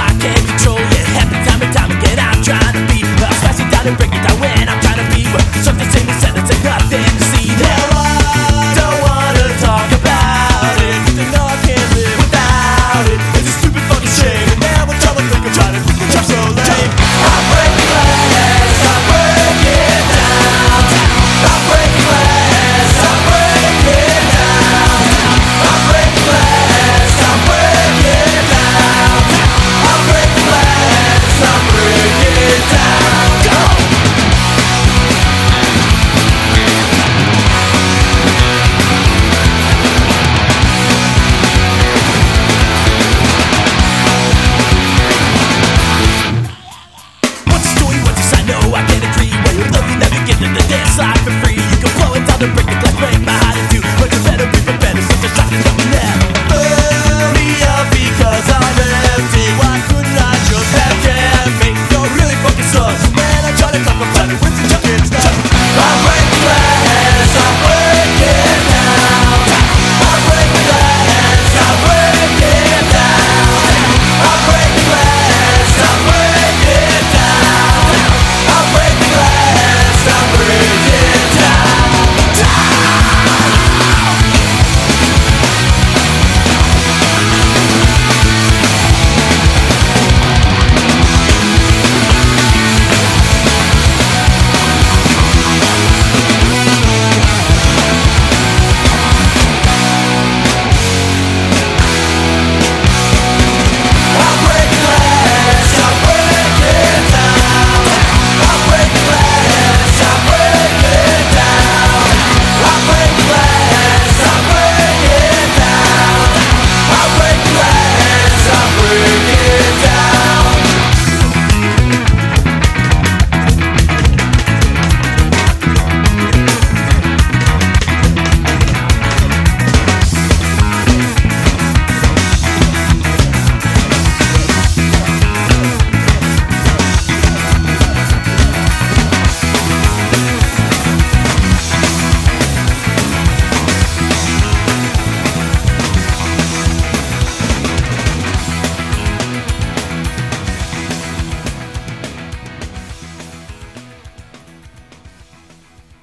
I can't control you.